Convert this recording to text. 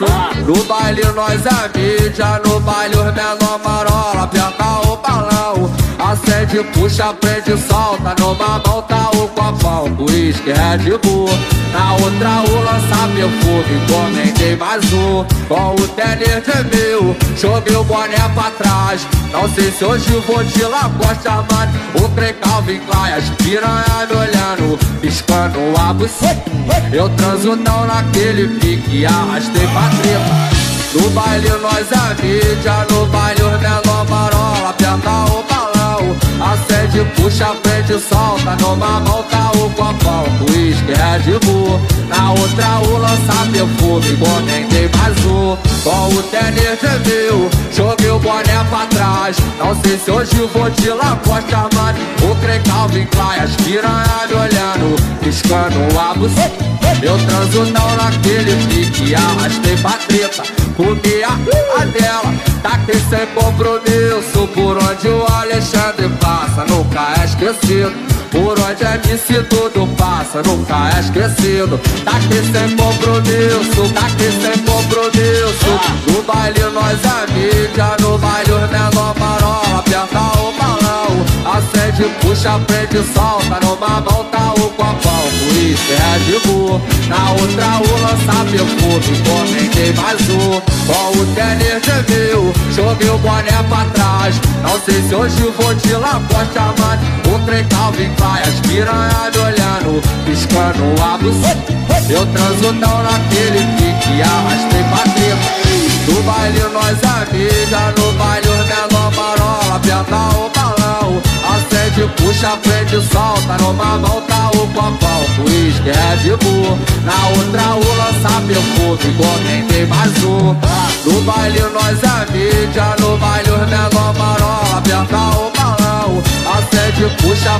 No baile nós é mídia, no baile os menor marola, aperta o balão. Acende, puxa, prende, solta, numa mão tá o copão, uísque, Red Bull. Na outra o perfume, encomendei mais um. Com o de mil, joguei o boné pra trás. Não sei se hoje vou de Lacoste mano O Calvin Klein, as piranha me olhando Piscando a buceta. Eu transo não naquele pique, arrastei pra treta no baile nós é mídia, no baile os menor marola, aperta o balão. Acende, puxa, prende, solta, numa mão tá o copão. Whisky, Red Bull, outra o lança perfume mais um, com o tênis mil Joguei o boné pra trás, não sei se hoje vou de Lacoste Armani O Crê Calvin Klein, as piranha me olhando, piscando a buceta. Eu transo não naquele pique, arrastei pra treta Comi a, a dela, taquei sem compromisso Por onde o Alexandre passa, nunca é esquecido Por onde é MC tudo passa, nunca é esquecido Taquei sem compromisso, taquei sem compromisso No baile nós é mídia, no baile os menor marola Aperta o balão, acende, puxa, prende, solta. Numa mão tá o copão, uísque, Red Bull Na outra o lança perfume, comentei mais um. Com o tênis de mil, joguei o boné pra trás Não sei se hoje vou de Lacoste Armani O trem Calvin Klein, as piranha olhando Piscando a buceta Eu transo não naquele pique, arrastei pra treta no baile nós é mídia, no baile os menor marola Aperta o balão, acende, puxa, prende, solta Numa mão tá o copão, uísque, Red Bull Na outra o lança perfume, comentei mais um. No baile nós é mídia, no baile os menor